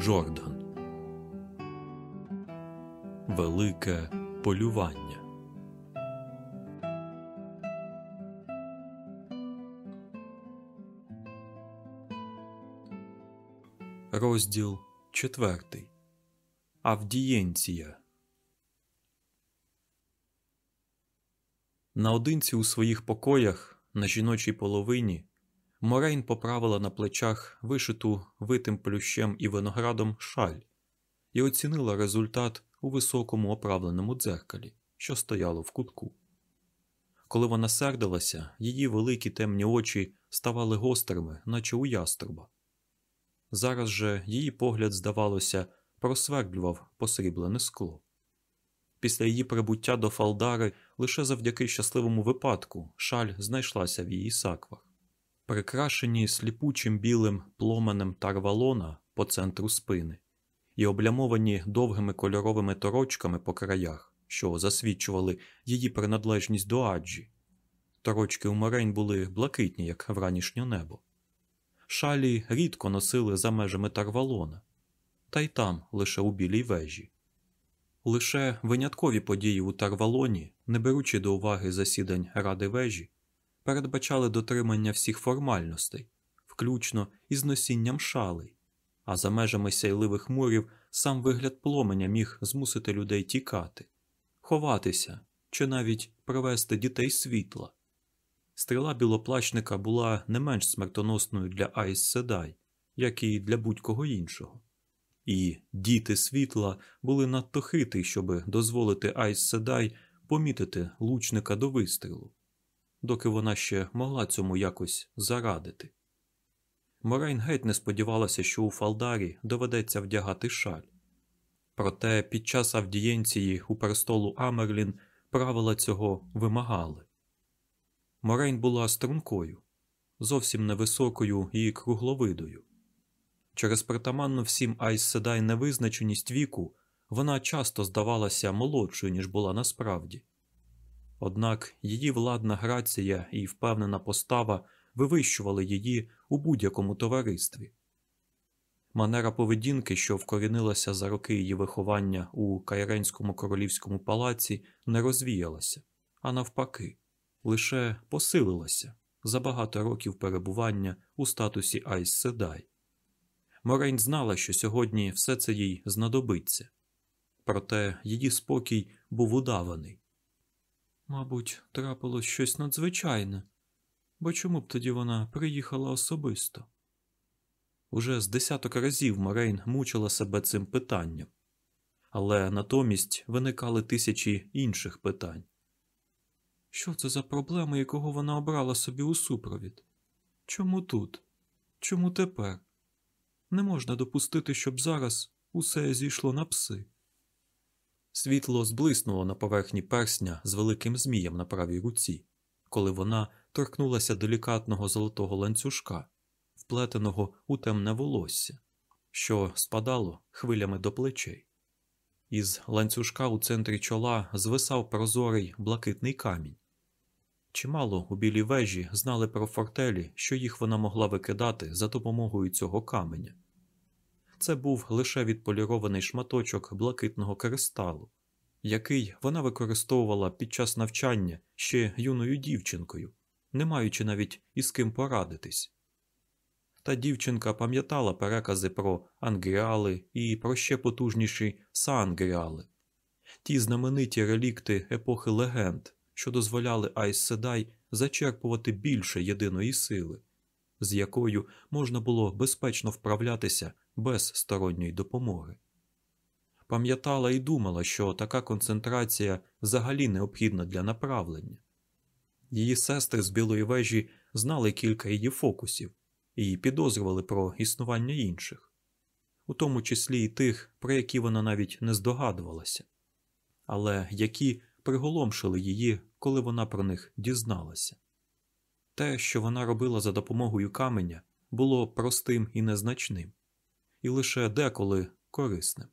Джордан Велике полювання. Розділ четвертий. Авдієнція. Наодинці у своїх покоях на жіночій половині Морейн поправила на плечах вишиту витим плющем і виноградом шаль і оцінила результат у високому оправленому дзеркалі, що стояло в кутку. Коли вона сердилася, її великі темні очі ставали гострими, наче у яструба. Зараз же її погляд, здавалося, просвердлював посріблене скло. Після її прибуття до Фалдари лише завдяки щасливому випадку шаль знайшлася в її саквах прикрашені сліпучим білим пломенем тарвалона по центру спини і облямовані довгими кольоровими торочками по краях, що засвідчували її приналежність до аджі. Торочки у Морень були блакитні, як вранішнє небо. Шалі рідко носили за межами тарвалона, та й там лише у білій вежі. Лише виняткові події у Тарвалоні, не беручи до уваги засідань ради вежі, передбачали дотримання всіх формальностей, включно із носінням шалей, а за межами сяйливих мурів сам вигляд пломеня міг змусити людей тікати, ховатися чи навіть привести дітей світла. Стріла білоплачника була не менш смертоносною для Айс Седай, як і для будь-кого іншого. І діти світла були надто хитрі, щоб дозволити Айс Седай помітити лучника до вистрілу доки вона ще могла цьому якось зарадити. Морейн геть не сподівалася, що у Фалдарі доведеться вдягати шаль. Проте під час авдієнції у престолу Амерлін правила цього вимагали. Морейн була стрункою, зовсім невисокою і кругловидою. Через притаманну всім Айс Седай невизначеність віку вона часто здавалася молодшою, ніж була насправді. Однак її владна грація і впевнена постава вивищували її у будь-якому товаристві. Манера поведінки, що вкорінилася за роки її виховання у Кайренському королівському палаці, не розвіялася, а навпаки, лише посилилася за багато років перебування у статусі Айс Седай. Морейн знала, що сьогодні все це їй знадобиться, проте її спокій був удаваний. Мабуть, трапилось щось надзвичайне, бо чому б тоді вона приїхала особисто? Уже з десяток разів Морейн мучила себе цим питанням, але натомість виникали тисячі інших питань. Що це за проблема, якого вона обрала собі у супровід? Чому тут? Чому тепер? Не можна допустити, щоб зараз усе зійшло на пси. Світло зблиснуло на поверхні персня з великим змієм на правій руці, коли вона торкнулася делікатного золотого ланцюжка, вплетеного у темне волосся, що спадало хвилями до плечей. Із ланцюжка у центрі чола звисав прозорий блакитний камінь. Чимало у білій вежі знали про фортелі, що їх вона могла викидати за допомогою цього каменя. Це був лише відполірований шматочок блакитного кристалу, який вона використовувала під час навчання ще юною дівчинкою, не маючи навіть із ким порадитись. Та дівчинка пам'ятала перекази про ангріали і про ще потужніші саангріали, ті знамениті релікти епохи легенд, що дозволяли Айс Седай зачерпувати більше єдиної сили, з якою можна було безпечно вправлятися без сторонньої допомоги. Пам'ятала і думала, що така концентрація взагалі необхідна для направлення. Її сестри з білої вежі знали кілька її фокусів і підозрювали про існування інших, у тому числі і тих, про які вона навіть не здогадувалася, але які приголомшили її, коли вона про них дізналася. Те, що вона робила за допомогою каменя, було простим і незначним і лише деколи корисним.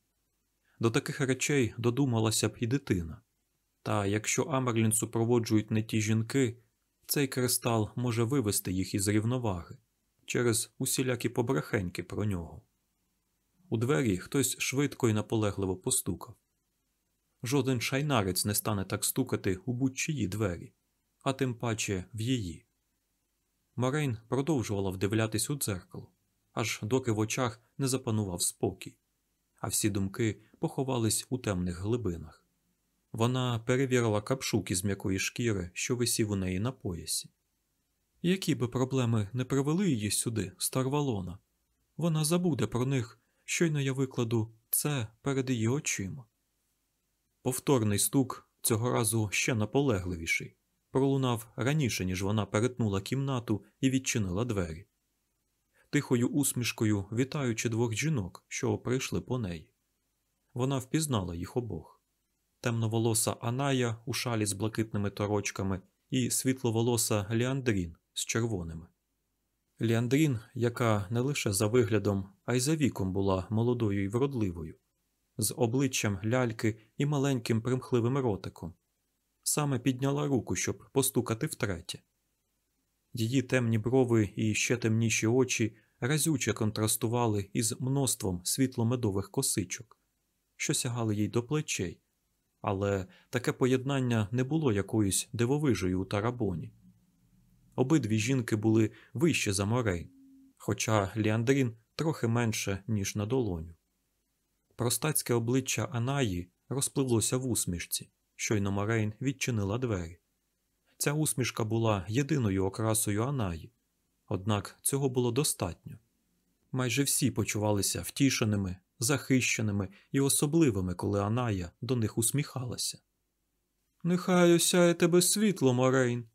До таких речей додумалася б і дитина. Та якщо Амерлін супроводжують не ті жінки, цей кристал може вивести їх із рівноваги через усілякі побрехеньки про нього. У двері хтось швидко і наполегливо постукав. Жоден шайнарець не стане так стукати у будь-чиї двері, а тим паче в її. Морейн продовжувала вдивлятись у дзеркало, аж доки в очах не запанував спокій, а всі думки поховались у темних глибинах. Вона перевірила капшук із м'якої шкіри, що висів у неї на поясі. Які би проблеми не привели її сюди, Старвалона, вона забуде про них, щойно я викладу це перед її очима. Повторний стук цього разу ще наполегливіший, пролунав раніше, ніж вона перетнула кімнату і відчинила двері, тихою усмішкою вітаючи двох жінок, що прийшли по неї. Вона впізнала їх обох темноволоса Аная у шалі з блакитними торочками і світловолоса Ліандрін з червоними. Ліандрін, яка не лише за виглядом, а й за віком була молодою і вродливою, з обличчям ляльки і маленьким примхливим ротиком, саме підняла руку, щоб постукати втретє. Її темні брови і ще темніші очі разюче контрастували із множством світломедових косичок, що сягали їй до плечей, але таке поєднання не було якоюсь дивовижею у тарабоні. Обидві жінки були вище за морей, хоча Ліандрін трохи менше, ніж на долоню. Простацьке обличчя Анаї розпливлося в усмішці, щойно Морейн відчинила двері. Ця усмішка була єдиною окрасою Анаї, однак цього було достатньо. Майже всі почувалися втішеними, захищеними і особливими, коли Аная до них усміхалася. Нехай осяє тебе світло, Морейн.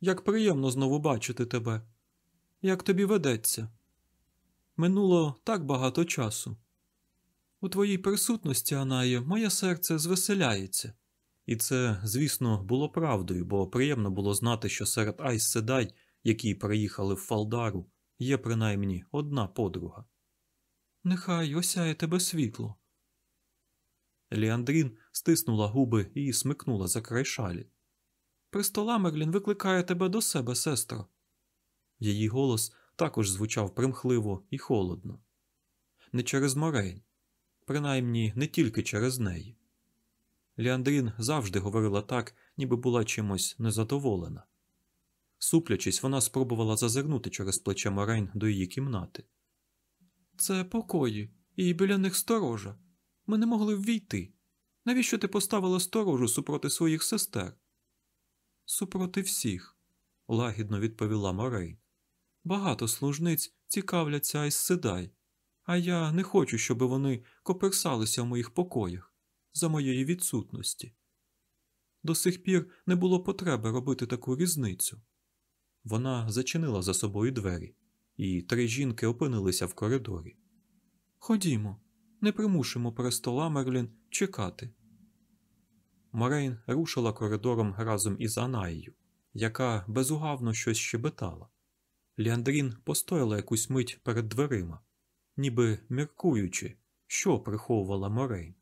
Як приємно знову бачити тебе. Як тобі ведеться? Минуло так багато часу. У твоїй присутності, Анає, моє серце звеселяється. І це, звісно, було правдою, бо приємно було знати, що серед Айс Седай, які приїхали в Фалдару, є принаймні одна подруга. Нехай осяє тебе світло. Ліандрін стиснула губи і смикнула за край шалі. Пристола Мерлін викликає тебе до себе, сестро. Її голос також звучав примхливо і холодно. Не через Морейн, принаймні не тільки через неї. Ліандрін завжди говорила так, ніби була чимось незадоволена. Суплячись, вона спробувала зазирнути через плече Морейн до її кімнати. Це покої, і біля них сторожа. Ми не могли ввійти. Навіщо ти поставила сторожу супроти своїх сестер? Супроти всіх, лагідно відповіла Морейн. Багато служниць цікавляться із Седай, а я не хочу, щоб вони коперсалися в моїх покоях за моєї відсутності. До сих пір не було потреби робити таку різницю. Вона зачинила за собою двері, і три жінки опинилися в коридорі. Ходімо, не примушимо престола Мерлін чекати. Морейн рушила коридором разом із Анаєю, яка безугавно щось щебетала. Ліандрін постояла якусь мить перед дверима, ніби міркуючи, що приховувала Морейн,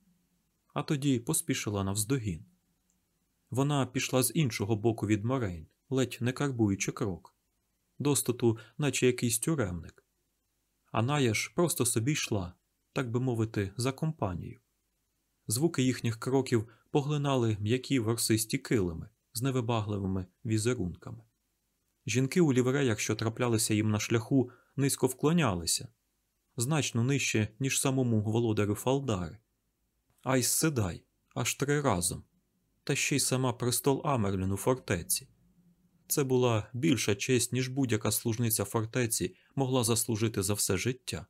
а тоді поспішила навздогін. Вона пішла з іншого боку від Морейн, ледь не карбуючи крок, достату, наче якийсь тюремник. Аная ж просто собі йшла, так би мовити, за компанію. Звуки їхніх кроків поглинали м'які ворсисті килими з невибагливими візерунками. Жінки у лівреях, що траплялися їм на шляху, низько вклонялися, значно нижче, ніж самому володарю Фалдари. Айс седай, аж три разом, та ще й сама престол Амерлін у фортеці. Це була більша честь, ніж будь-яка служниця фортеці могла заслужити за все життя.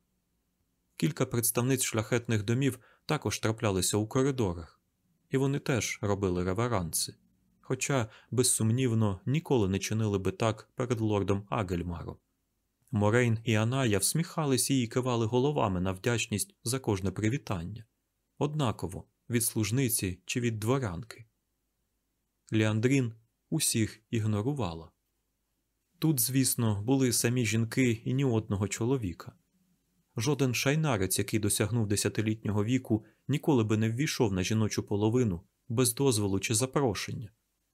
Кілька представниць шляхетних домів також траплялися у коридорах, і вони теж робили реверанси, хоча, безсумнівно, ніколи не чинили би так перед лордом Агельмаром. Морейн і Аная всміхались і кивали головами на вдячність за кожне привітання, однаково від служниці чи від дворянки. Ліандрін усіх ігнорувала. Тут, звісно, були самі жінки і ні одного чоловіка. Жоден шайнарець, який досягнув десятилітнього віку, ніколи би не ввійшов на жіночу половину без дозволу чи запрошення,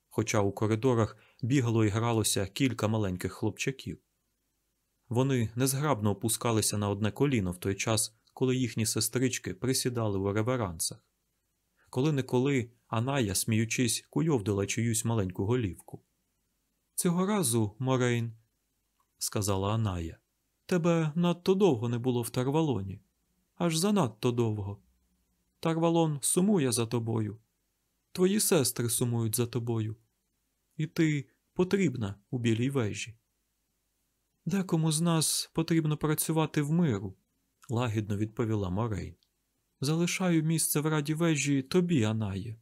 хоча у коридорах бігало і гралося кілька маленьких хлопчаків. Вони незграбно опускалися на одне коліно в той час, коли їхні сестрички присідали у реверансах. Коли неколи Аная, сміючись, куйовдила чиюсь маленьку голівку. Цього разу, Морейн, сказала Аная, тебе надто довго не було в Тарвалоні. Аж занадто довго. Тарвалон сумує за тобою. Твої сестри сумують за тобою. І ти потрібна у білій вежі. Декому з нас потрібно працювати в миру, лагідно відповіла Морейн. Залишаю місце в раді вежі тобі, Анає.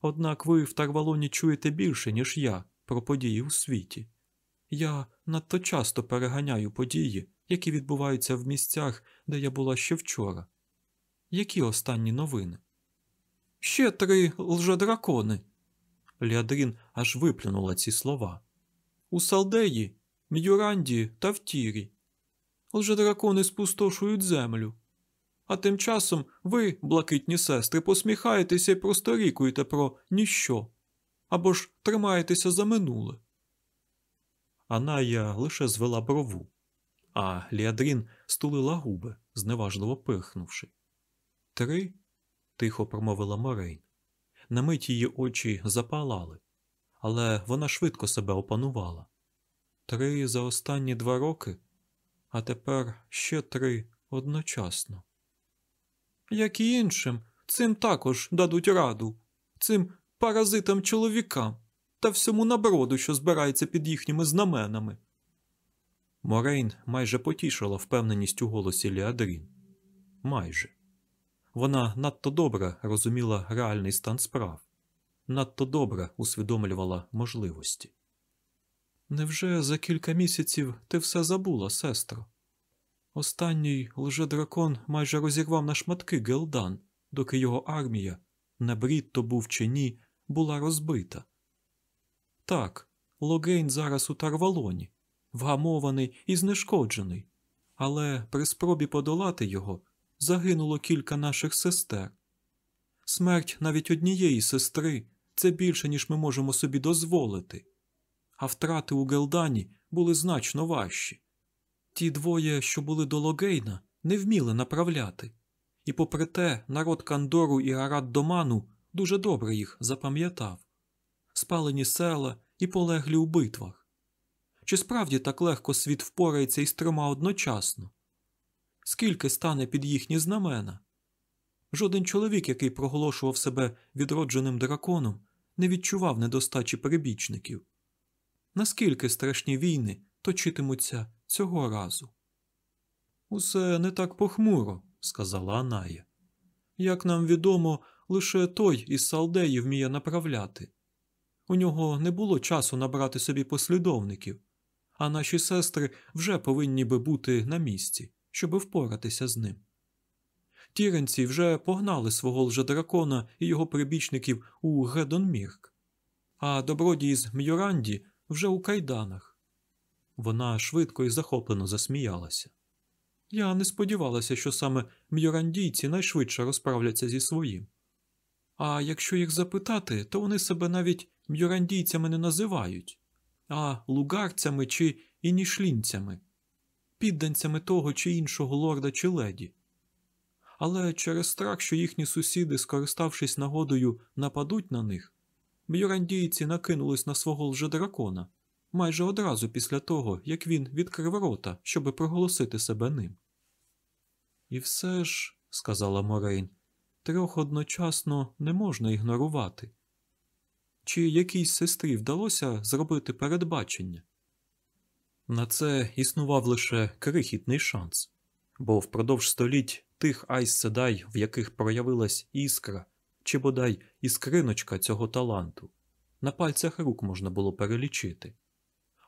Однак ви в Тарвалоні чуєте більше, ніж я, про події у світі. Я надто часто переганяю події, які відбуваються в місцях, де я була ще вчора. Які останні новини? Ще три лжедракони. Ліадрін аж виплюнула ці слова. У Салдеї, М'юранді та в Тірі. Лжедракони спустошують землю. А тим часом ви, блакитні сестри, посміхаєтеся і просторікуєте про ніщо або ж тримаєтеся за минуле. Аная лише звела брову, а Ліадрін стулила губи, зневажливо пирхнувши. Три? тихо промовила Морейн. На мить її очі запалали, але вона швидко себе опанувала. Три за останні два роки, а тепер ще три одночасно. Як і іншим, цим також дадуть раду, цим паразитам чоловікам та всьому наброду, що збирається під їхніми знаменами. Морейн майже потішила впевненість у голосі Ліадрін. Майже. Вона надто добре розуміла реальний стан справ, надто добре усвідомлювала можливості. Невже за кілька місяців ти все забула, сестро? Останній лжедракон майже розірвав на шматки Гелдан, доки його армія, не брід то був чи ні, була розбита. Так, Логейн зараз у Тарвалоні, вгамований і знешкоджений, але при спробі подолати його загинуло кілька наших сестер. Смерть навіть однієї сестри це більше, ніж ми можемо собі дозволити, а втрати у Гелдані були значно важчі. Ті двоє, що були до Логейна, не вміли направляти, і, попри те, народ Кандору і Арат Доману дуже добре їх запам'ятав спалені села і полеглі у битвах. Чи справді так легко світ впорається із трьома одночасно? Скільки стане під їхні знамена? Жоден чоловік, який проголошував себе відродженим драконом, не відчував недостачі перебічників. Наскільки страшні війни точитимуться цього разу? Усе не так похмуро, сказала Аная. Як нам відомо, лише той із Салдеї вміє направляти. У нього не було часу набрати собі послідовників, а наші сестри вже повинні би бути на місці, щоби впоратися з ним. Тіренці вже погнали свого лжедракона і його прибічників у Гедонмірк, а добродії з М'юранді вже у кайданах. Вона швидко і захоплено засміялася. Я не сподівалася, що саме м'юрандійці найшвидше розправляться зі своїм. А якщо їх запитати, то вони себе навіть м'юрандійцями не називають, а лугарцями чи інішлінцями, підданцями того чи іншого лорда чи леді. Але через страх, що їхні сусіди, скориставшись нагодою, нападуть на них, м'юрандійці накинулись на свого лжедракона майже одразу після того, як він відкрив рота, щоби проголосити себе ним. І все ж, сказала Морейн, трьох одночасно не можна ігнорувати. Чи якійсь сестрі вдалося зробити передбачення? На це існував лише крихітний шанс, бо впродовж століть тих айс-седай, в яких проявилась іскра чи бодай іскриночка цього таланту, на пальцях рук можна було перелічити.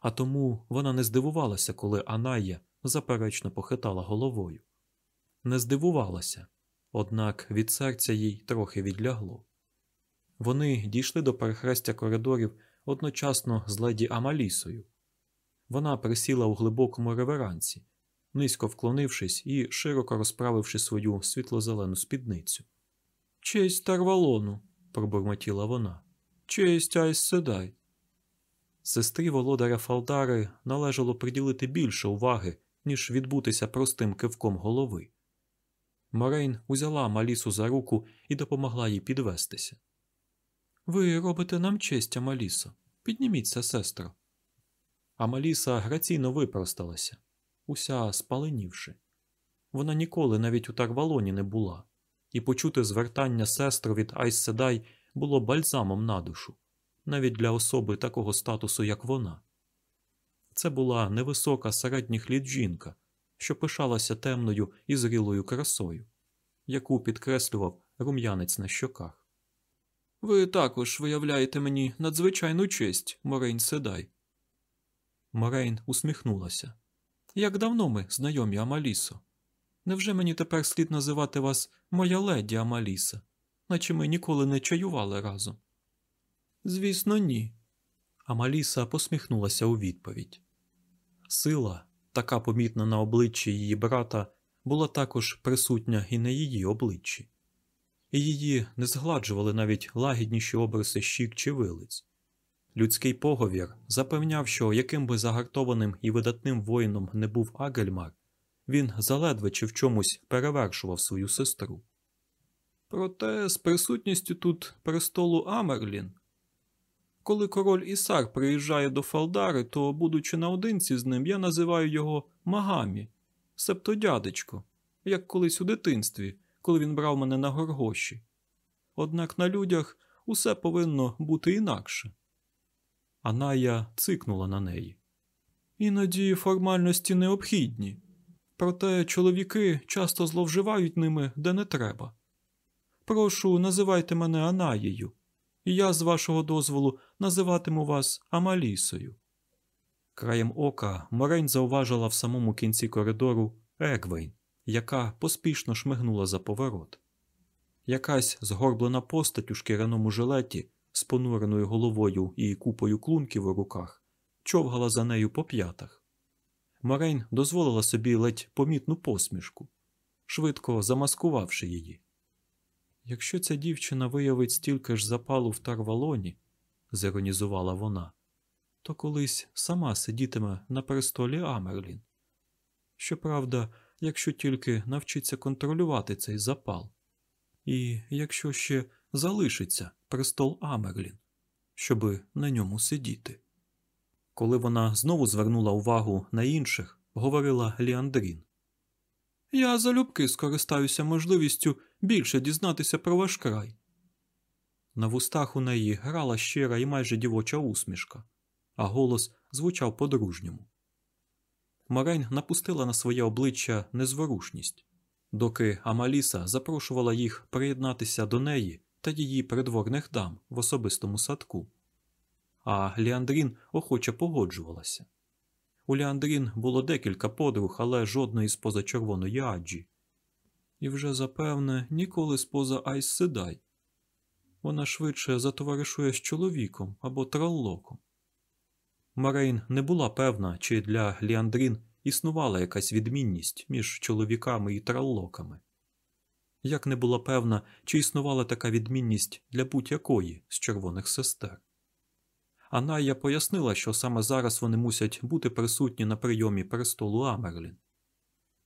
А тому вона не здивувалася, коли Аная заперечно похитала головою. Не здивувалася, однак від серця їй трохи відлягло. Вони дійшли до перехрестя коридорів одночасно з леді Амалісою. Вона присіла у глибокому реверансі, низько вклонившись і широко розправивши свою світло-зелену спідницю. Честь Тарвалону, пробурмотіла вона. Честь Айс Седай. Сестрі володаря Фалдари належало приділити більше уваги, ніж відбутися простим кивком голови. Морейн узяла Малісу за руку і допомогла їй підвестися. Ви робите нам честь, Амалісо. Підніміться, сестро. Амаліса граційно випросталася, уся спаленівши. Вона ніколи навіть у Тарвалоні не була, і почути звертання сестру від Айс Седай було бальзамом на душу, навіть для особи такого статусу, як вона. Це була невисока середніх літ жінка, що пишалася темною і зрілою красою, яку підкреслював рум'янець на щоках. Ви також виявляєте мені надзвичайну честь, Морейн Седай. Морейн усміхнулася. Як давно ми знайомі, Амалісо? Невже мені тепер слід називати вас моя леді Амаліса, наче ми ніколи не чаювали разом? Звісно, ні. Амаліса посміхнулася у відповідь. Сила, така помітна на обличчі її брата, була також присутня і на її обличчі, і її не згладжували навіть лагідніші обриси щік чи вилиць. Людський поговір запевняв, що яким би загартованим і видатним воїном не був Агельмар, він заледве чи в чомусь перевершував свою сестру. Проте з присутністю тут престолу Амерлін. Коли король Ісар приїжджає до Фалдари, то, будучи наодинці з ним, я називаю його Магамі, себто дядечко, як колись у дитинстві, коли він брав мене на горгоші. Однак на людях усе повинно бути інакше. Аная цикнула на неї. Іноді формальності необхідні, проте чоловіки часто зловживають ними де не треба. Прошу, називайте мене Анаєю, і я, з вашого дозволу, називатиму вас Амалісою. Краєм ока Морень зауважила в самому кінці коридору Егвейн, яка поспішно шмигнула за поворот. Якась згорблена постать у шкіряному жилеті з понуреною головою і купою клунків у руках човгала за нею по п'ятах. Морейн дозволила собі ледь помітну посмішку, швидко замаскувавши її. Якщо ця дівчина виявить стільки ж запалу в Тарвалоні, зіронізувала вона, то колись сама сидітиме на престолі Амерлін. Щоправда, якщо тільки навчиться контролювати цей запал, і якщо ще залишиться престол Амерлін, щоби на ньому сидіти. Коли вона знову звернула увагу на інших, говорила Ліандрін. Я залюбки скористаюся можливістю більше дізнатися про ваш край. На вустах у неї грала щира і майже дівоча усмішка, а голос звучав по-дружньому. Морень напустила на своє обличчя незворушність, доки Амаліса запрошувала їх приєднатися до неї та її придворних дам в особистому садку. А Ліандрін охоче погоджувалася. У Ліандрін було декілька подруг, але жодної з-поза червоної аджі. І вже запевне, ніколи з-поза Айз Седай. Вона швидше затоваришує з чоловіком або траллоком. Марейн не була певна, чи для Ліандрін існувала якась відмінність між чоловіками і траллоками. Як не була певна, чи існувала така відмінність для будь-якої з червоних сестер. Аная пояснила, що саме зараз вони мусять бути присутні на прийомі престолу Амерлін.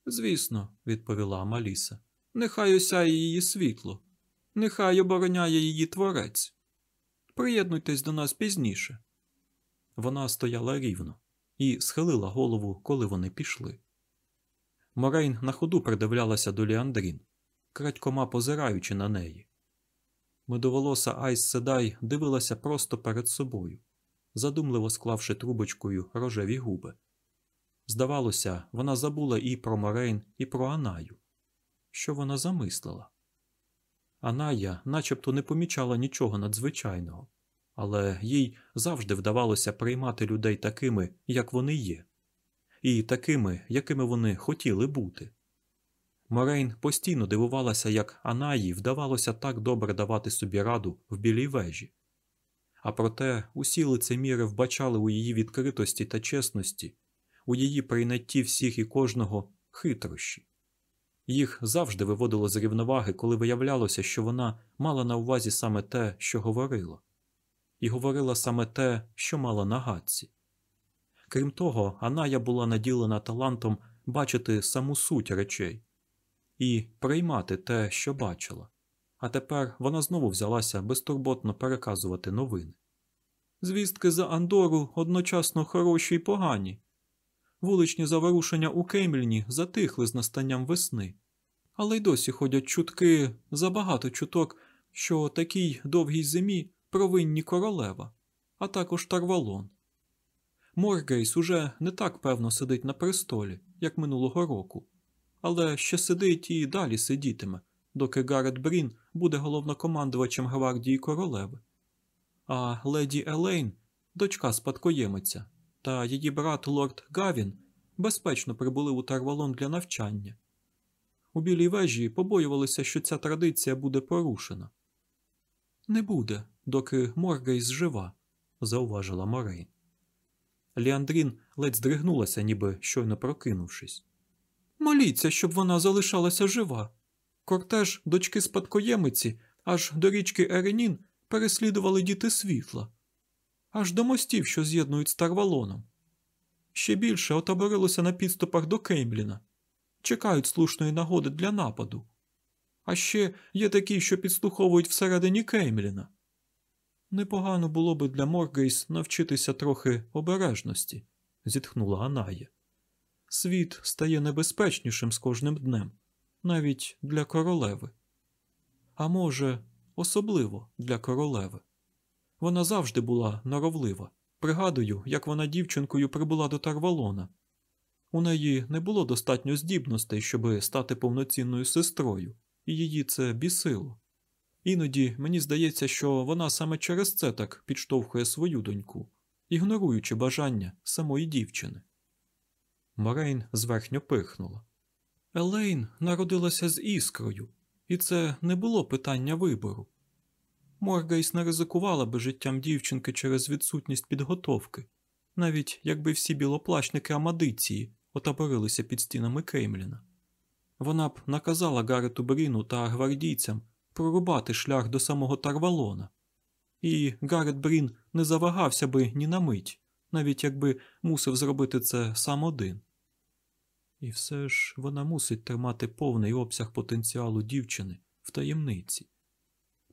Звісно, відповіла Амаліса, нехай осяє її світло, нехай обороняє її творець. Приєднуйтесь до нас пізніше. Вона стояла рівно і схилила голову, коли вони пішли. Морейн на ходу придивлялася до Ліандрін, крадькома позираючи на неї. Медоволоса Айс Седай дивилася просто перед собою, задумливо склавши трубочкою рожеві губи. Здавалося, вона забула і про Морейн, і про Анаю. Що вона замислила? Аная начебто не помічала нічого надзвичайного, але їй завжди вдавалося приймати людей такими, як вони є, і такими, якими вони хотіли бути. Морейн постійно дивувалася, як Анаї вдавалося так добре давати собі раду в білій вежі. А проте усі лицеміри вбачали у її відкритості та чесності, у її прийнятті всіх і кожного хитрощі. Їх завжди виводило з рівноваги, коли виявлялося, що вона мала на увазі саме те, що говорила, і говорила саме те, що мала на гадці. Крім того, Аная була наділена талантом бачити саму суть речей і приймати те, що бачила. А тепер вона знову взялася безтурботно переказувати новини. Звістки за Андору одночасно хороші й погані. Вуличні заворушення у Кемльні затихли з настанням весни, але й досі ходять чутки забагато чуток, що такій довгій зимі провинні королева, а також Тарвалон. Моргейс уже не так певно сидить на престолі, як минулого року, але ще сидить і далі сидітиме, доки Гарет Брін буде головнокомандувачем гвардії королеви. А леді Елейн, дочка спадкоємиця, та її брат лорд Гавін безпечно прибули у Тарвалон для навчання. У білій вежі побоювалися, що ця традиція буде порушена. Не буде, доки Моргейс жива, зауважила Морейн. Ліандрін ледь здригнулася, ніби щойно прокинувшись. Моліться, щоб вона залишалася жива. Кортеж дочки спадкоємиці аж до річки Еренін переслідували діти світла, аж до мостів, що з'єднують з Тарвалоном. Ще більше отаборилося на підступах до Кеймліна, чекають слушної нагоди для нападу. А ще є такі, що підслуховують всередині Кеймліна. Непогано було би для Моргейс навчитися трохи обережності, зітхнула Аная. Світ стає небезпечнішим з кожним днем, навіть для королеви. А може, особливо для королеви. Вона завжди була норовлива. Пригадую, як вона дівчинкою прибула до Тарвалона. У неї не було достатньо здібностей, щоби стати повноцінною сестрою, і її це бісило. Іноді мені здається, що вона саме через це так підштовхує свою доньку, ігноруючи бажання самої дівчини. Морейн зверхньо пихнула. Елейн народилася з іскрою, і це не було питання вибору. Моргейс не ризикувала би життям дівчинки через відсутність підготовки, навіть якби всі білоплащники Амадиції отаборилися під стінами Кеймліна. Вона б наказала Гарету Бріну та гвардійцям прорубати шлях до самого Тарвалона, і Гарет Брін не завагався би ні на мить, навіть якби мусив зробити це сам один. І все ж вона мусить тримати повний обсяг потенціалу дівчини в таємниці.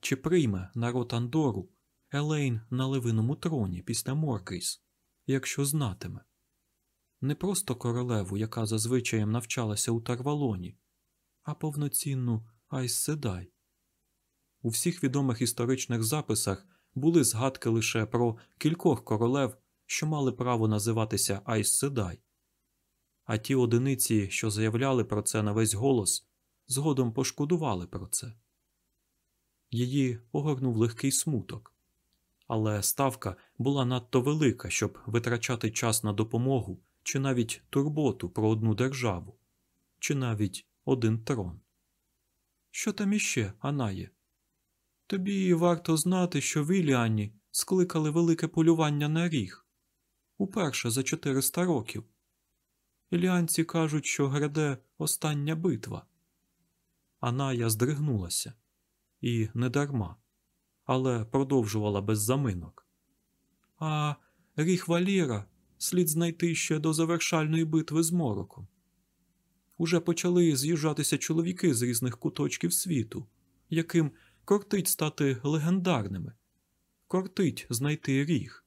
Чи прийме народ Андору Елейн на левиному троні після Моркріс, якщо знатиме? Не просто королеву, яка зазвичаєм навчалася у Тарвалоні, а повноцінну Айс Седай. У всіх відомих історичних записах були згадки лише про кількох королев, що мали право називатися Айс Седай. А ті одиниці, що заявляли про це на весь голос, згодом пошкодували про це. Її огорнув легкий смуток, але ставка була надто велика, щоб витрачати час на допомогу чи навіть турботу про одну державу, чи навіть один трон. Що там іще, Анає? Тобі варто знати, що в Іліані скликали велике полювання на ріг уперше за 400 років. Іліанці кажуть, що гряде остання битва. Аная здригнулася і не дарма, але продовжувала без заминок. А ріг Валіра слід знайти ще до завершальної битви з мороком. Уже почали з'їжджатися чоловіки з різних куточків світу, яким кортить стати легендарними, кортить знайти ріг.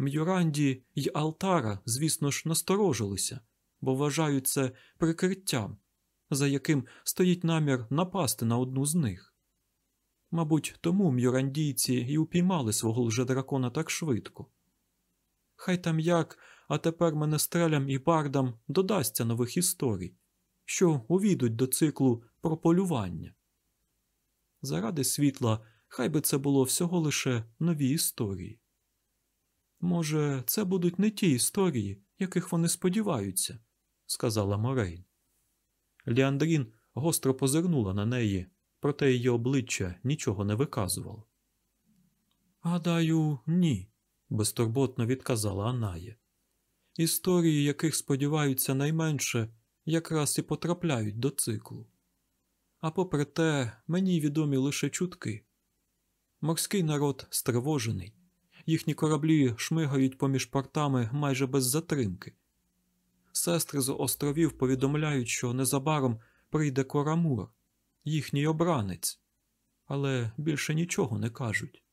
М'юранді й Алтара, звісно ж, насторожилися, бо вважають це прикриттям, за яким стоїть намір напасти на одну з них. Мабуть, тому м'юрандійці і упіймали свого лжедракона так швидко. Хай там як, а тепер менестрелям і бардам додасться нових історій, що увійдуть до циклу про полювання. Заради світла, хай би це було всього лише нові історії. Може, це будуть не ті історії, яких вони сподіваються, сказала Морейн. Ліандрін гостро позирнула на неї, проте її обличчя нічого не виказувало. Гадаю, ні, безтурботно відказала Аная. Історії, яких сподіваються найменше, якраз і потрапляють до циклу. А попри те, мені відомі лише чутки. Морський народ стривожений, їхні кораблі шмигають поміж портами майже без затримки. Сестри з островів повідомляють, що незабаром прийде Корамур, їхній обранець, але більше нічого не кажуть.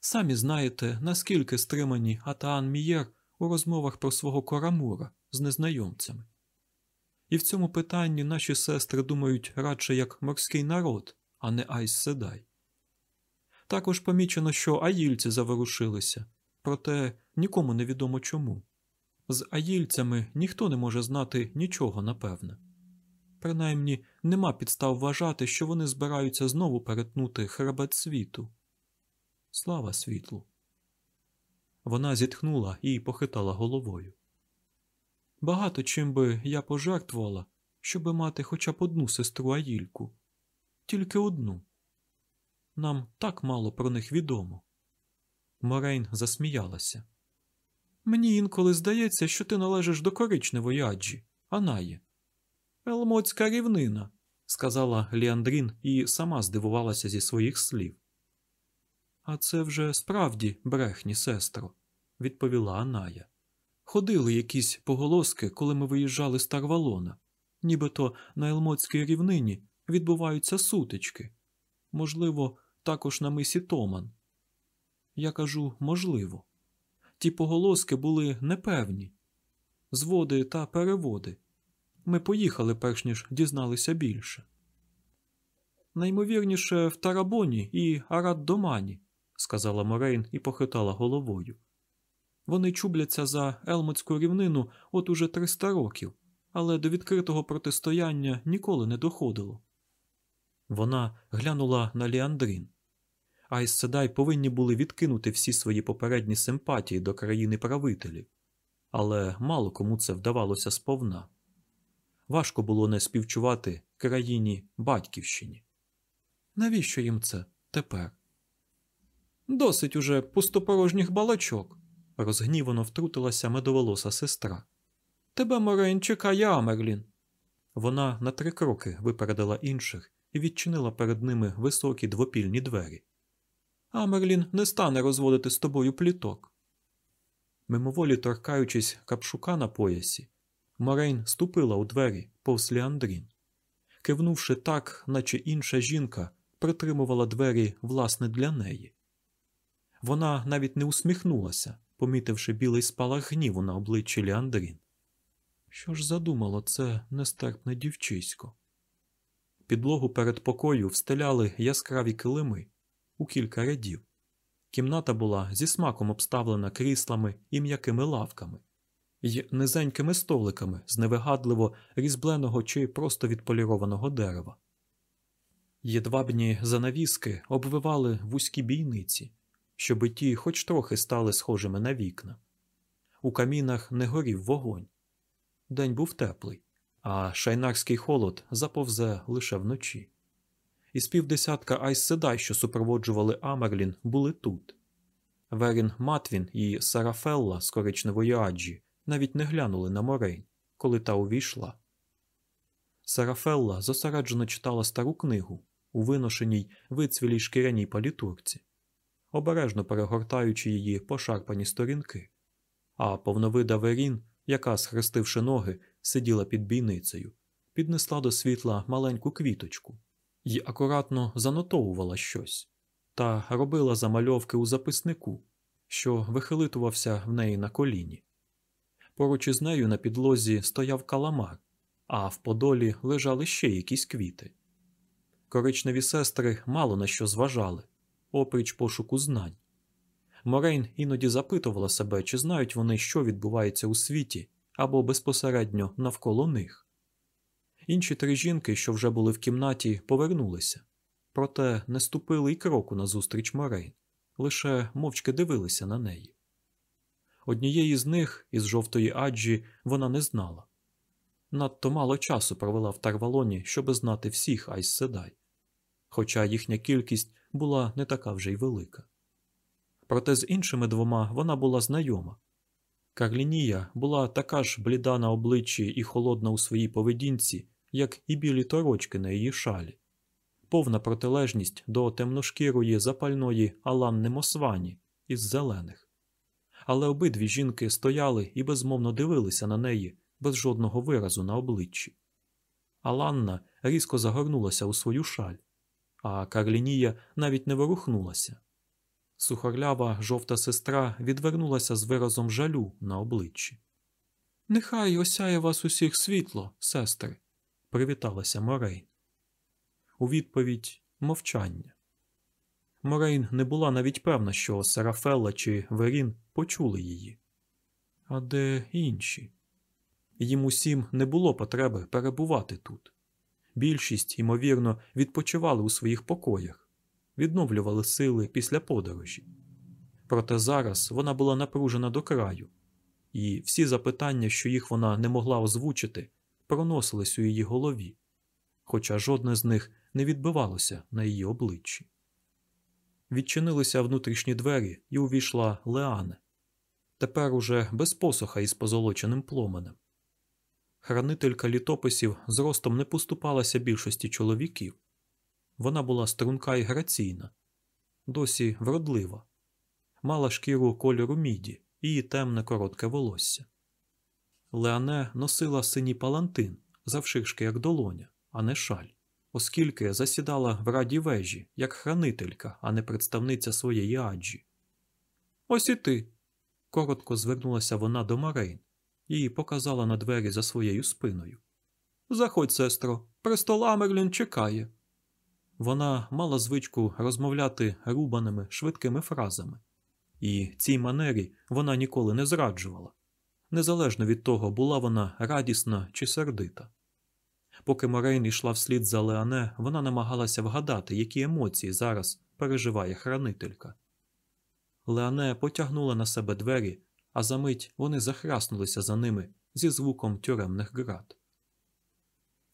Самі знаєте, наскільки стримані Атаан Мієр у розмовах про свого Корамура з незнайомцями. І в цьому питанні наші сестри думають радше як морський народ, а не Айс Седай. Також помічено, що аїльці заворушилися, проте нікому не відомо чому. З аїльцями ніхто не може знати нічого напевне. Принаймні, нема підстав вважати, що вони збираються знову перетнути хребет світу. Слава світлу. Вона зітхнула і похитала головою. Багато чим би я пожертвувала, щоби мати хоча б одну сестру Аїльку, тільки одну. Нам так мало про них відомо. Морейн засміялася. Мені інколи здається, що ти належиш до коричневої аджі, Анає. Елмотська рівнина, сказала Ліандрін і сама здивувалася зі своїх слів. А це вже справді брехні, сестро, відповіла Аная. Ходили якісь поголоски, коли ми виїжджали з Тарвалона, нібито на Елмотській рівнині відбуваються сутички. Можливо, також на мисі Томан. Я кажу, можливо. Ті поголоски були непевні. Зводи та переводи. Ми поїхали, перш ніж дізналися більше. Наймовірніше в Тарабоні і Арат-Домані, сказала Морейн і похитала головою. Вони чубляться за Елмотську рівнину от уже 300 років, але до відкритого протистояння ніколи не доходило. Вона глянула на Ліандрін. Айс Седай повинні були відкинути всі свої попередні симпатії до країни правителів, але мало кому це вдавалося сповна. Важко було не співчувати країні батьківщині. Навіщо їм це тепер? Досить уже пустопорожніх балачок, розгнівано втрутилася медоволоса сестра. Тебе, Морейн, чекає Амерлін. Вона на три кроки випередила інших і відчинила перед ними високі двопільні двері. Амерлін не стане розводити з тобою пліток. Мимоволі торкаючись капшука на поясі, Морейн ступила у двері повз Ліандрін. Кивнувши так, наче інша жінка притримувала двері власне для неї. Вона навіть не усміхнулася, помітивши білий спалах гніву на обличчі Ліандрін. Що ж задумало це нестерпне дівчисько? Підлогу перед покою встеляли яскраві килими у кілька рядів. Кімната була зі смаком обставлена кріслами і м'якими лавками, й низенькими столиками з невигадливо різбленого чи просто відполірованого дерева. Єдвабні занавіски обвивали вузькі бійниці, щоби ті хоч трохи стали схожими на вікна. У камінах не горів вогонь. День був теплий, а шайнарський холод заповзе лише вночі. Із півдесятка айсседай, що супроводжували Амерлін, були тут. Верін Матвін і Сарафелла з коричневої аджі навіть не глянули на Морейн, коли та увійшла. Сарафелла зосереджено читала стару книгу у виношеній вицвілій шкіряній палітурці, обережно перегортаючи її пошарпані сторінки, а повновида Верін, яка, схрестивши ноги, сиділа під бійницею, піднесла до світла маленьку квіточку і акуратно занотовувала щось та робила замальовки у записнику, що вихилитувався в неї на коліні. Поруч із нею на підлозі стояв каламар, а в подолі лежали ще якісь квіти. Коричневі сестри мало на що зважали, опріч пошуку знань. Морейн іноді запитувала себе, чи знають вони, що відбувається у світі або безпосередньо навколо них. Інші три жінки, що вже були в кімнаті, повернулися, проте не ступили й кроку назустріч Морейн, лише мовчки дивилися на неї. Однієї з них, із жовтої аджі, вона не знала. Надто мало часу провела в Тарвалоні, щоби знати всіх Айс Седай, хоча їхня кількість була не така вже й велика. Проте з іншими двома вона була знайома. Карлінія була така ж бліда на обличчі і холодна у своїй поведінці, як і білі торочки на її шалі, повна протилежність до темношкірої запальної Аланни Мосвані із зелених. Але обидві жінки стояли і безмовно дивилися на неї без жодного виразу на обличчі. Аланна різко загорнулася у свою шаль, а Карлінія навіть не ворухнулася. Сухорлява жовта сестра відвернулася з виразом жалю на обличчі. Нехай осяє вас усіх світло, сестри, привіталася Морейн. У відповідь мовчання. Морейн не була навіть певна, що Серафелла чи Верін почули її. А де інші? Їм усім не було потреби перебувати тут. Більшість, ймовірно, відпочивали у своїх покоях, відновлювали сили після подорожі. Проте зараз вона була напружена до краю, і всі запитання, що їх вона не могла озвучити, проносились у її голові, хоча жодне з них не відбивалося на її обличчі. Відчинилися внутрішні двері і увійшла Леане, тепер уже без посоха із позолоченим пломенем. Хранителька літописів зростом не поступалася більшості чоловіків. Вона була струнка і граційна, досі вродлива, мала шкіру кольору міді і темне коротке волосся. Леане носила синій палантин, завширшки як долоня, а не шаль, оскільки засідала в раді вежі як хранителька, а не представниця своєї аджі. Ось і ти. коротко звернулася вона до Марейн і показала на двері за своєю спиною. Заходь, сестро, престол Амерлін чекає. Вона мала звичку розмовляти рубаними швидкими фразами, і цій манері вона ніколи не зраджувала, незалежно від того, була вона радісна чи сердита. Поки Морейн йшла вслід за Леоне, вона намагалася вгадати, які емоції зараз переживає хранителька. Леоне потягнула на себе двері а за мить вони захраснулися за ними зі звуком тюремних град.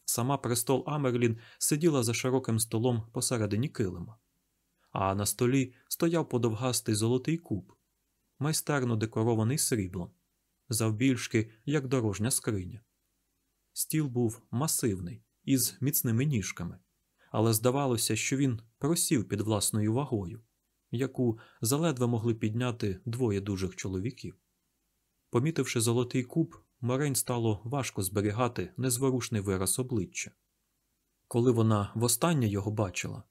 Сама престол Амерлін сиділа за широким столом посередині килима, а на столі стояв подовгастий золотий куб, майстерно декорований сріблом, завбільшки, як дорожня скриня. Стіл був масивний, із міцними ніжками, але здавалося, що він просів під власною вагою, яку заледве могли підняти двоє дужих чоловіків. Помітивши золотий куб, Марень стало важко зберігати незворушний вираз обличчя. Коли вона востаннє його бачила,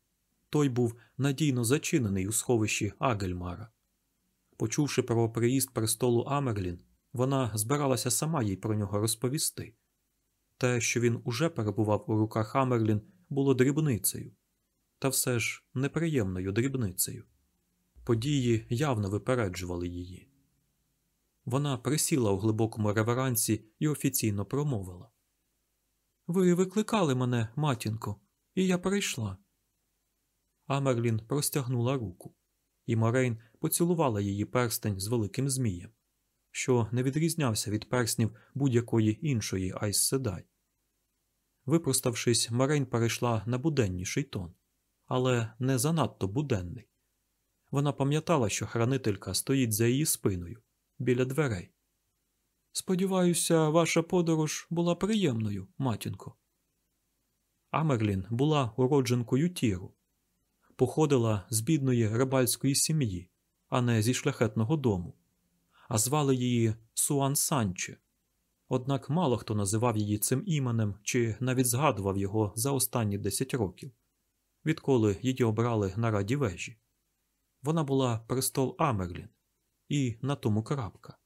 той був надійно зачинений у сховищі Агельмара. Почувши про приїзд престолу Амерлін, вона збиралася сама їй про нього розповісти. Те, що він уже перебував у руках Амерлін, було дрібницею, та все ж неприємною дрібницею. Події явно випереджували її. Вона присіла у глибокому реверансі і офіційно промовила. Ви викликали мене, матінко, і я прийшла. Амерлін простягнула руку, і Морейн поцілувала її перстень з великим змієм, що не відрізнявся від перснів будь-якої іншої Айз Седай. Випроставшись, Морейн перейшла на буденніший тон, але не занадто буденний. Вона пам'ятала, що хранителька стоїть за її спиною біля дверей. Сподіваюся, ваша подорож була приємною, матінко. Амерлін була уродженкою Тіру, походила з бідної рибальської сім'ї, а не зі шляхетного дому, а звали її Суан Санче. Однак мало хто називав її цим іменем чи навіть згадував його за останні 10 років, відколи її обрали на раді вежі. Вона була престол Амерлін, і на тому крапка.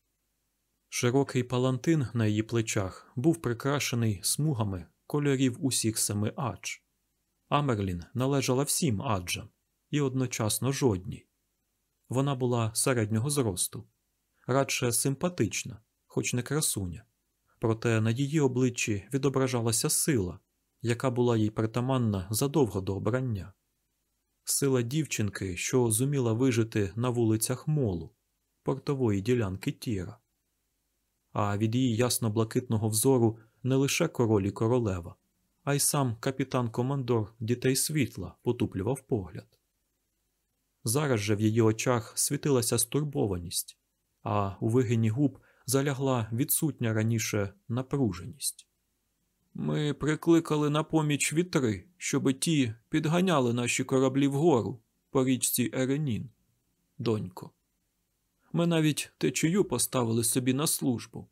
Широкий палантин на її плечах був прикрашений смугами кольорів усіх семи адж. Амерлін належала всім аджам і одночасно жодній. Вона була середнього зросту, радше симпатична, хоч не красуня, проте на її обличчі відображалася сила, яка була їй притаманна задовго до обрання. Сила дівчинки, що зуміла вижити на вулицях молу, портової ділянки Тіра. А від її ясно-блакитного взору не лише король і королева, а й сам капітан-командор дітей світла потуплював погляд. Зараз же в її очах світилася стурбованість, а у вигині губ залягла відсутня раніше напруженість. Ми прикликали на поміч вітри, щоби ті підганяли наші кораблі вгору по річці Еренін, донько. Ми навіть течію поставили собі на службу.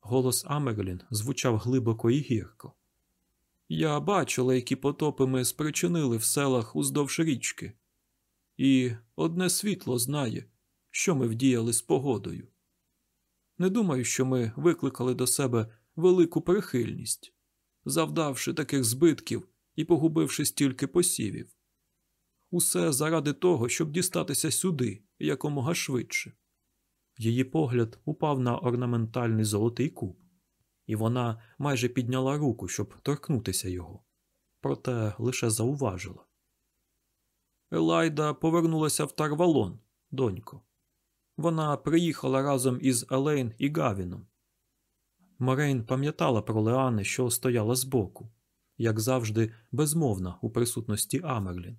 Голос Амерлін звучав глибоко і гірко. Я бачила, які потопи ми спричинили в селах уздовж річки, і одне світло знає, що ми вдіяли з погодою. Не думаю, що ми викликали до себе велику прихильність, завдавши таких збитків і погубивши стільки посівів. Усе заради того, щоб дістатися сюди якомога швидше. Її погляд упав на орнаментальний золотий куб, і вона майже підняла руку, щоб торкнутися його, проте лише зауважила. Елайда повернулася в Тарвалон, донько. Вона приїхала разом із Елейн і Гавіном. Морейн пам'ятала про Леане, що стояла збоку, як завжди, безмовна у присутності Амерлін.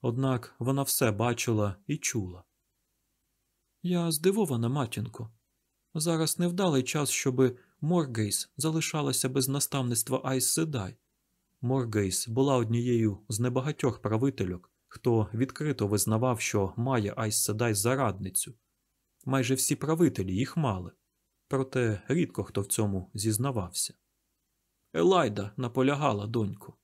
Однак вона все бачила і чула. Я здивована, матінко. Зараз невдалий час, щоби Моргейс залишалася без наставництва Айз Седай. Моргейс була однією з небагатьох правительок, хто відкрито визнавав, що має Айз Седай за радницю. Майже всі правителі їх мали, проте рідко хто в цьому зізнавався. Елайда наполягала доньку,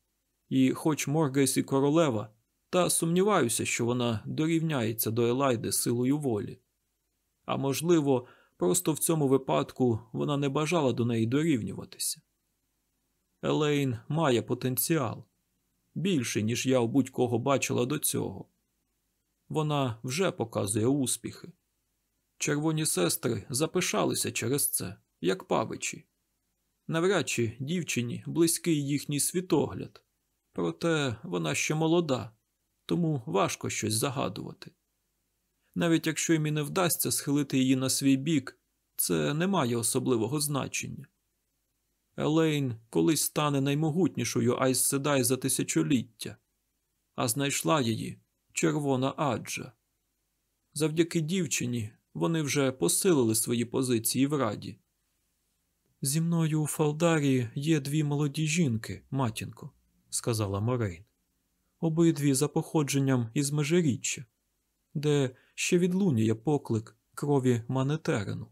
і, хоч Моргейс і королева, та сумніваюся, що вона дорівняється до Елайди силою волі. А можливо, просто в цьому випадку вона не бажала до неї дорівнюватися. Елейн має потенціал більший, ніж я у будь-кого бачила до цього. Вона вже показує успіхи. Червоні сестри запишалися через це, як павичі. Навряд чи дівчині близький їхній світогляд, проте вона ще молода, тому важко щось загадувати. Навіть якщо їм і не вдасться схилити її на свій бік, це не має особливого значення. Елейн колись стане наймогутнішою Айс Седай за тисячоліття, а знайшла її червона аджа. Завдяки дівчині вони вже посилили свої позиції в раді. Зі мною у Фалдарі є дві молоді жінки, матінко, сказала Морейн. Обидві за походженням із межиріччя, де ще відлунює поклик крові Манетерену.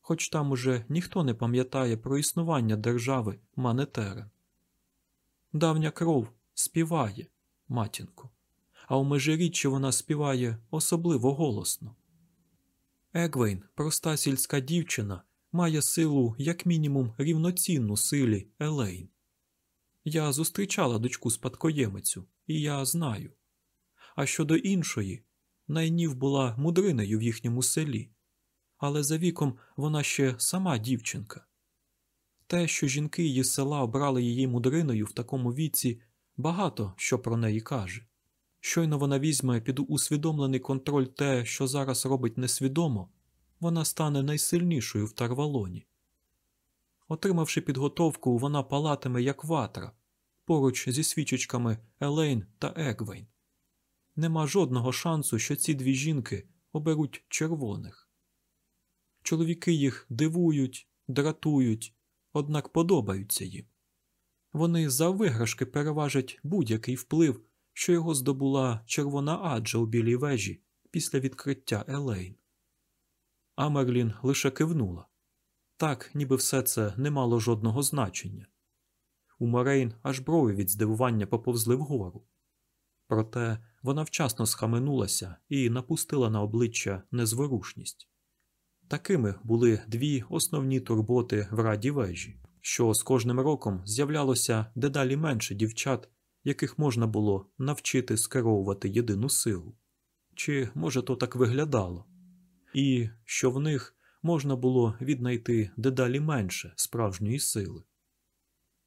Хоч там уже ніхто не пам'ятає про існування держави Манетерен. Давня кров співає, матінко, а у межиріччі вона співає особливо голосно. Егвейн, проста сільська дівчина, має силу як мінімум рівноцінну силі Елейн. Я зустрічала дочку спадкоємицю, і я знаю. А щодо іншої, найнів була мудринею в їхньому селі, але за віком вона ще сама дівчинка. Те, що жінки її села обрали її мудриною в такому віці, багато що про неї каже. Щойно вона візьме під усвідомлений контроль те, що зараз робить несвідомо, вона стане найсильнішою в Тарвалоні. Отримавши підготовку, вона палатиме як ватра поруч зі свічечками Елейн та Егвейн. Нема жодного шансу, що ці дві жінки оберуть червоних. Чоловіки їх дивують, дратують, однак подобаються їм. Вони за виграшки переважать будь-який вплив, що його здобула червона аджа у білій вежі після відкриття Елейн. Амерлін лише кивнула так, ніби все це не мало жодного значення. У Морейн аж брови від здивування поповзли вгору. Проте вона вчасно схаменулася і напустила на обличчя незворушність. Такими були дві основні турботи в раді вежі, що з кожним роком з'являлося дедалі менше дівчат, яких можна було навчити скеровувати єдину силу. Чи, може, то так виглядало, і що в них можна було віднайти дедалі менше справжньої сили.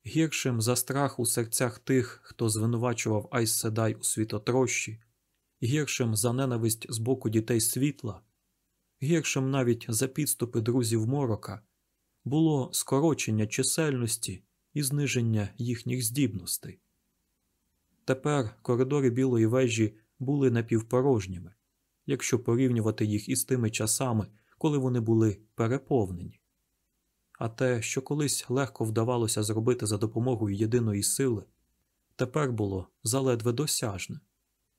Гіршим за страх у серцях тих, хто звинувачував Айс Седай у світотрощі, гіршим за ненависть з боку дітей світла, гіршим навіть за підступи друзів морока, було скорочення чисельності і зниження їхніх здібностей. Тепер коридори білої вежі були напівпорожніми, якщо порівнювати їх із тими часами, коли вони були переповнені. А те, що колись легко вдавалося зробити за допомогою єдиної сили, тепер було заледве досяжне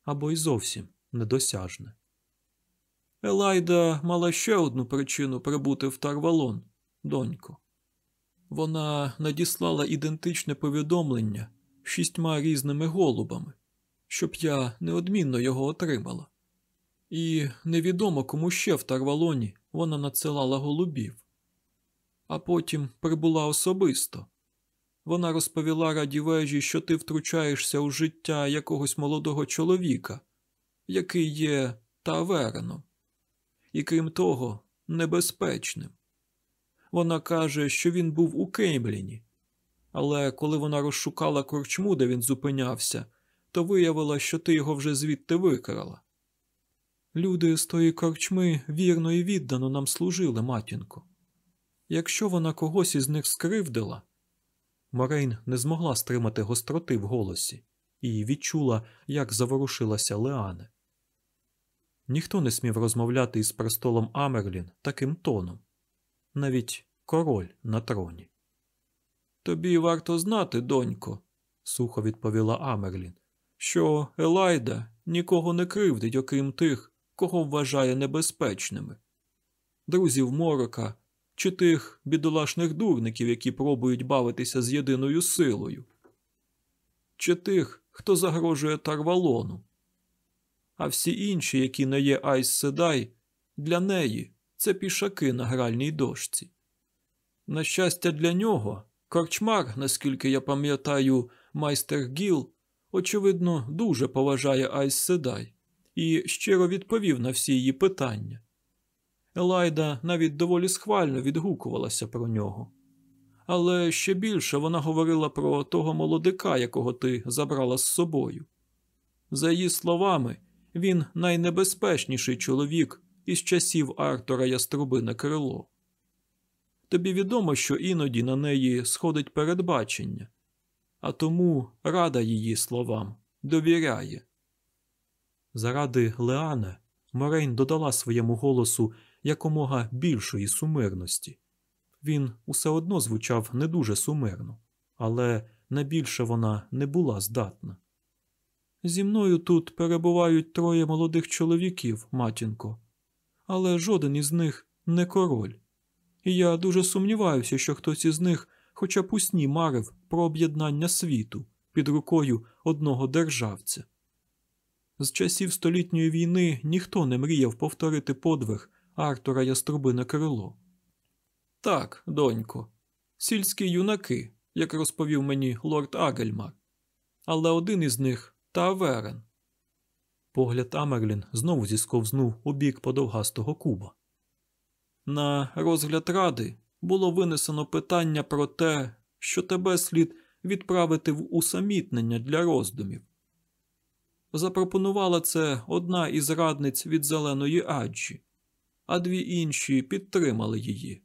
або й зовсім недосяжне. Елайда мала ще одну причину прибути в Тарвалон, донько. Вона надіслала ідентичне повідомлення шістьма різними голубами, щоб я неодмінно його отримала. І невідомо кому ще в Тарвалоні вона надсилала голубів. А потім прибула особисто. Вона розповіла раді вежі, що ти втручаєшся у життя якогось молодого чоловіка, який є тавереном, і крім того, небезпечним. Вона каже, що він був у Кеймліні, але коли вона розшукала корчму, де він зупинявся, то виявила, що ти його вже звідти викрала. Люди з тої корчми вірно і віддано нам служили, матінко. Якщо вона когось із них скривдила, Морейн не змогла стримати гостроти в голосі і відчула, як заворушилася Леане. Ніхто не смів розмовляти із престолом Амерлін таким тоном, навіть король на троні. Тобі варто знати, донько, сухо відповіла Амерлін, що Елайда нікого не кривдить, окрім тих, кого вважає небезпечними. Друзів морока чи тих бідолашних дурників, які пробують бавитися з єдиною силою, чи тих, хто загрожує Тарвалону. А всі інші, які не є Айс Седай, для неї це пішаки на гральній дошці. На щастя, для нього, корчмар, наскільки я пам'ятаю, майстер Гіл, очевидно, дуже поважає Айс Седай і щиро відповів на всі її питання. Елайда навіть доволі схвально відгукувалася про нього. Але ще більше вона говорила про того молодика, якого ти забрала з собою. За її словами, він найнебезпечніший чоловік із часів Артура Яструбине крило. Тобі відомо, що іноді на неї сходить передбачення, а тому рада її словам довіряє. Заради Леане Морейн додала своєму голосу якомога більшої сумирності. Він усе одно звучав не дуже сумирно, але на більше вона не була здатна. Зі мною тут перебувають троє молодих чоловіків, матінко, але жоден із них не король. Я дуже сумніваюся, що хтось із них хоча б у сні марив про об'єднання світу під рукою одного державця. З часів столітньої війни ніхто не мріяв повторити подвиг Артура Яструбине крило. Так, донько, сільські юнаки, як розповів мені лорд Агельмар, але один із них Таверен. Погляд Амерлін знову зісковзнув у бік подовгастого куба. На розгляд ради було винесено питання про те, що тебе слід відправити в усамітнення для роздумів. Запропонувала це одна із радниць від зеленої аджі, а дві інші підтримали її.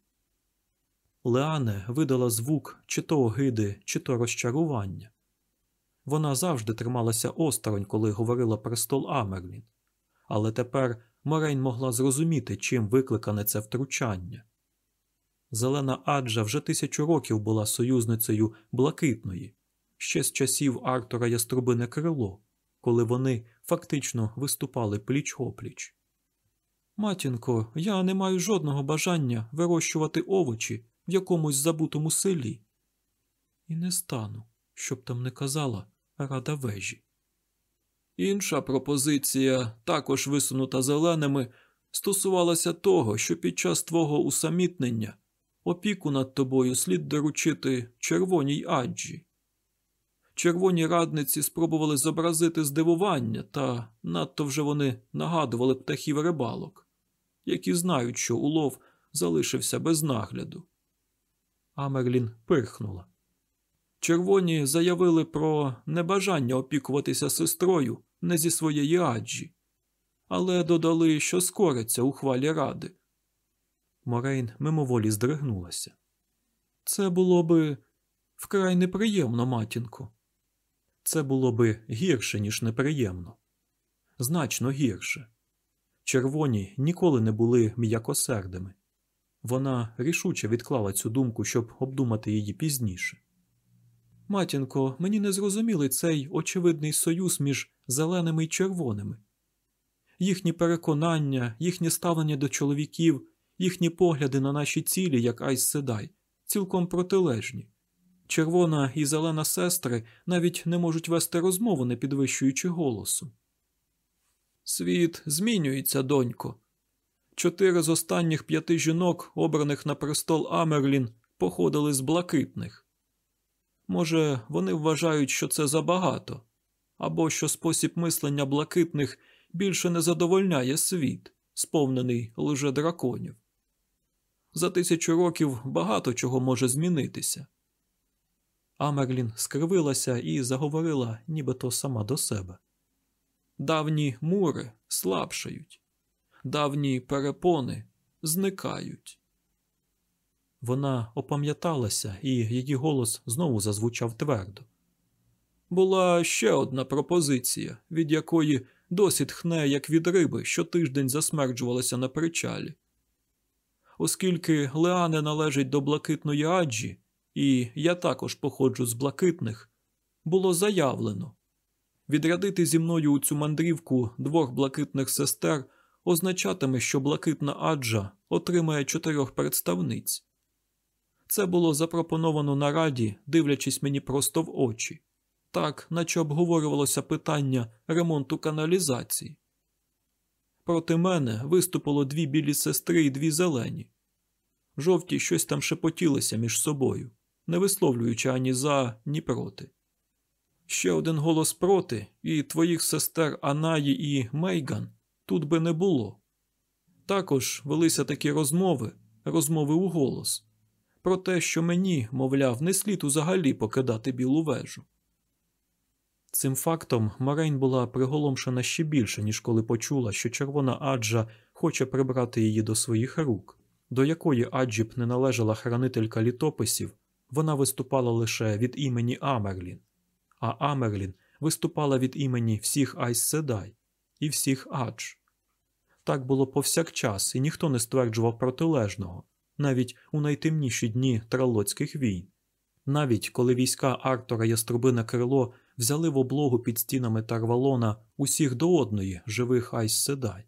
Леане видала звук чи то огиди, чи то розчарування. Вона завжди трималася осторонь, коли говорила престол Амерлін, але тепер Морейн могла зрозуміти, чим викликане це втручання. Зелена Аджа вже тисячу років була союзницею блакитної, ще з часів Артура Яструбине крило, коли вони фактично виступали пліч опліч. Матінко, я не маю жодного бажання вирощувати овочі в якомусь забутому селі. І не стану, щоб там не казала рада вежі. Інша пропозиція, також висунута зеленими, стосувалася того, що під час твого усамітнення опіку над тобою слід доручити червоній аджі. Червоні радниці спробували зобразити здивування, та надто вже вони нагадували птахів рибалок, які знають, що улов залишився без нагляду. Амерлін пирхнула. Червоні заявили про небажання опікуватися сестрою не зі своєї аджі, але додали, що скориться у хвалі ради. Морейн мимоволі здригнулася. Це було би вкрай неприємно, матінко. Це було би гірше, ніж неприємно, значно гірше. Червоні ніколи не були м'якосердими. Вона рішуче відклала цю думку, щоб обдумати її пізніше. Матінко, мені не зрозумілий цей очевидний союз між зеленими і червоними. Їхні переконання, їхнє ставлення до чоловіків, їхні погляди на наші цілі, як Айс Седай, цілком протилежні. Червона і зелена сестри навіть не можуть вести розмову, не підвищуючи голосу. Світ змінюється, донько. Чотири з останніх п'яти жінок, обраних на престол Амерлін, походили з блакитних. Може, вони вважають, що це забагато, або що спосіб мислення блакитних більше не задовольняє світ, сповнений лже-драконів. За тисячу років багато чого може змінитися. Амерлін скривилася і заговорила нібито сама до себе. Давні мури слабшають, давні перепони зникають. Вона опам'яталася, і її голос знову зазвучав твердо. Була ще одна пропозиція, від якої досі тхне, як від риби, що тиждень засмерджувалася на причалі. Оскільки Леане належить до блакитної аджі, і я також походжу з блакитних, було заявлено відрядити зі мною у цю мандрівку двох блакитних сестер означатиме, що блакитна аджа отримає чотирьох представниць. Це було запропоновано на раді, дивлячись мені просто в очі, так, наче обговорювалося питання ремонту каналізації. Проти мене виступило дві білі сестри і дві зелені. Жовті щось там шепотілися між собою, не висловлюючи ані за, ні проти. Ще один голос проти, і твоїх сестер Анаї і Мейган тут би не було. Також велися такі розмови, розмови у голос, про те, що мені, мовляв, не слід узагалі покидати білу вежу. Цим фактом Марейн була приголомшена ще більше, ніж коли почула, що червона аджа хоче прибрати її до своїх рук, до якої аджі б не належала хранителька літописів, вона виступала лише від імені Амерлін, а Амерлін виступала від імені всіх Айз Седай і всіх адж. Так було повсякчас, і ніхто не стверджував протилежного, навіть у найтемніші дні траллоцьких війн. Навіть коли війська Артура Яструбине Крило взяли в облогу під стінами Тарвалона усіх до одної живих Айз Седай.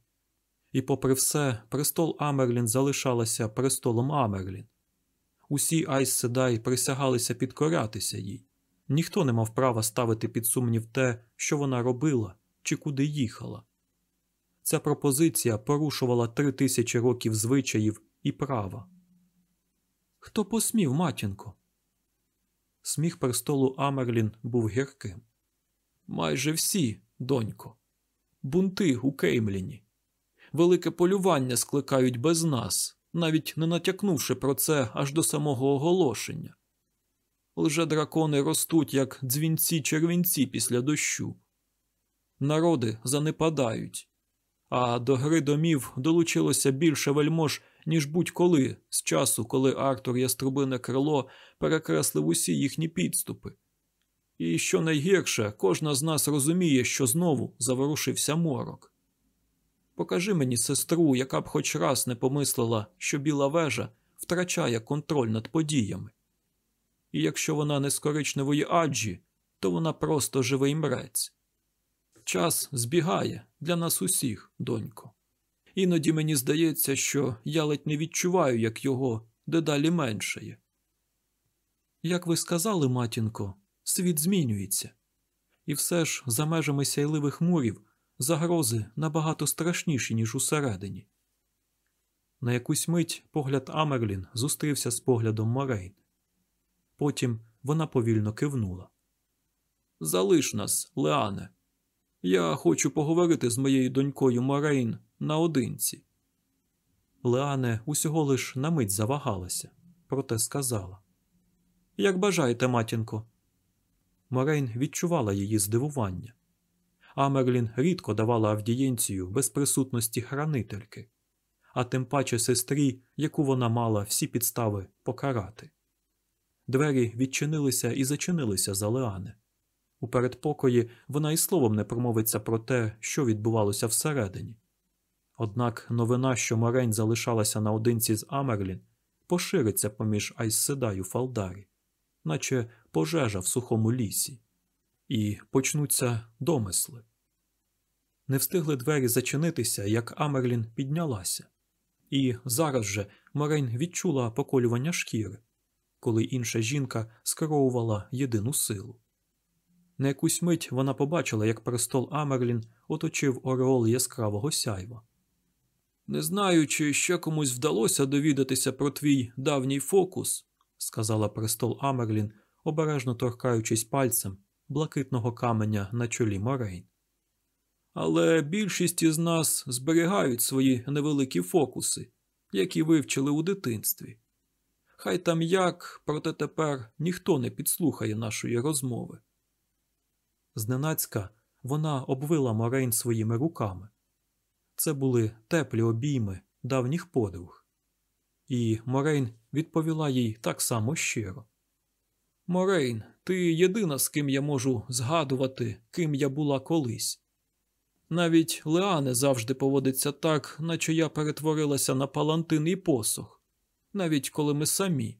І, попри все, престол Амерлін залишалася престолом Амерлін. Усі Айс Седай присягалися підкорятися їй. Ніхто не мав права ставити під сумнів те, що вона робила чи куди їхала. Ця пропозиція порушувала три тисячі років звичаїв і права. Хто посмів, матінко? Сміх престолу Амерлін був гірким. Майже всі, донько. Бунти у Кеймліні. Велике полювання скликають без нас, навіть не натякнувши про це аж до самого оголошення. Лже дракони ростуть, як дзвінці червінці після дощу. Народи занепадають, а до гри домів долучилося більше вельмож, ніж будь-коли з часу, коли Артур Яструбине крило перекреслив усі їхні підступи. І що найгірше, кожна з нас розуміє, що знову заворушився морок. Покажи мені сестру, яка б хоч раз не помислила, що біла вежа втрачає контроль над подіями. І якщо вона не з коричневої аджі, то вона просто живий мрець. Час збігає для нас усіх, донько. Іноді мені здається, що я ледь не відчуваю, як його дедалі меншає. Як ви сказали, матінко, світ змінюється, і все ж за межами сяйливих мурів загрози набагато страшніші, ніж усередині. На якусь мить погляд Амерлін зустрівся з поглядом Морейн. Потім вона повільно кивнула. Залиш нас, Леане. Я хочу поговорити з моєю донькою Морейн наодинці. Леане усього лиш на мить завагалася, проте сказала Як бажаєте, матінко. Морейн відчувала її здивування. Амерлін рідко давала авдієнцію без присутності хранительки, а тим паче сестрі, яку вона мала всі підстави покарати. Двері відчинилися і зачинилися за Леане. У передпокої вона і словом не промовиться про те, що відбувалося всередині. Однак новина, що Морень залишалася наодинці з Амерлін, пошириться поміж Айсседаю Фалдарі, наче пожежа в сухому лісі, і почнуться домисли. Не встигли двері зачинитися, як Амерлін піднялася, і зараз же Морень відчула поколювання шкіри. коли інша жінка скеровувала єдину силу. На якусь мить вона побачила, як престол Амерлін оточив ореол яскравого сяйва. Не знаю, чи ще комусь вдалося довідатися про твій давній фокус, сказала престол Амерлін, обережно торкаючись пальцем блакитного каменя на чолі Морейн. Але більшість із нас зберігають свої невеликі фокуси, які вивчили у дитинстві. Хай там як, проте тепер ніхто не підслухає нашої розмови. Зненацька вона обвила Морейн своїми руками. Це були теплі обійми давніх подруг. І Морейн відповіла їй так само щиро. Морейн, ти єдина, з ким я можу згадувати, ким я була колись. Навіть Леане завжди поводиться так, наче я перетворилася на палантин і посох, навіть коли ми самі.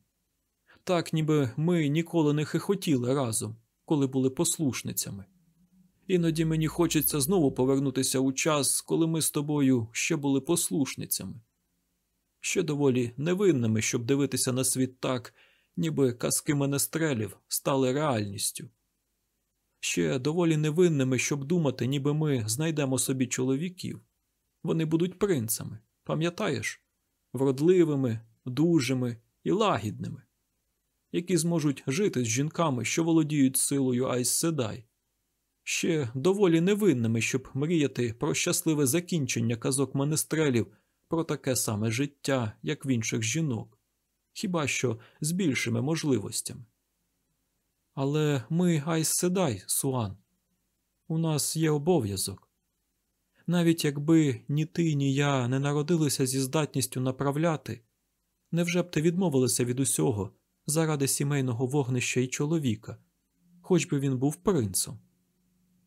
Так, ніби ми ніколи не хихотіли разом, коли були послушницями. Іноді мені хочеться знову повернутися у час, коли ми з тобою ще були послушницями, ще доволі невинними, щоб дивитися на світ так, ніби казки менестрелів стали реальністю. Ще доволі невинними, щоб думати, ніби ми знайдемо собі чоловіків. Вони будуть принцами, пам'ятаєш? Вродливими, дужими і лагідними, які зможуть жити з жінками, що володіють силою Айс-Седай. Ще доволі невинними, щоб мріяти про щасливе закінчення казок менестрелів про таке саме життя, як в інших жінок, хіба що з більшими можливостями. Але ми Айс Седай, Суан. У нас є обов'язок. Навіть якби ні ти, ні я не народилися зі здатністю направляти, невже б ти відмовилася від усього заради сімейного вогнища і чоловіка, хоч би він був принцем?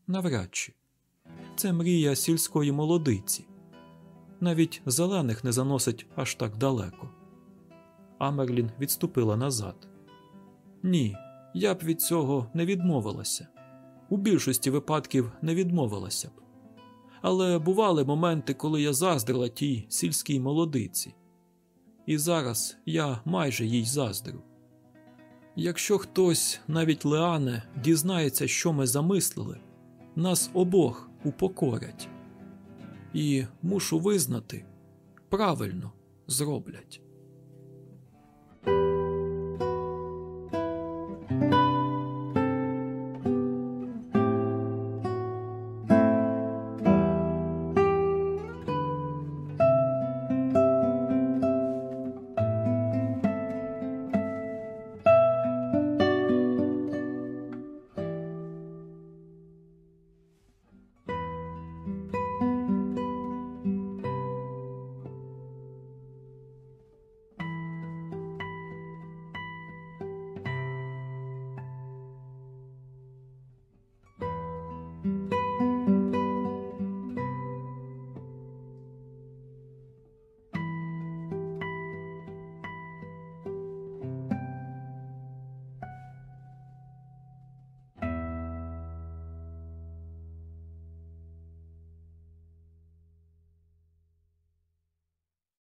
Навряд чи. Це мрія сільської молодиці. Навіть зелених не заносить аж так далеко. Амерлін відступила назад. Ні, я б від цього не відмовилася. У більшості випадків не відмовилася б. Але бували моменти, коли я заздрила тій сільській молодиці. І зараз я майже їй заздрю. Якщо хтось, навіть Леане, дізнається, що ми замислили, нас обох упокорять. І мушу визнати, правильно зроблять.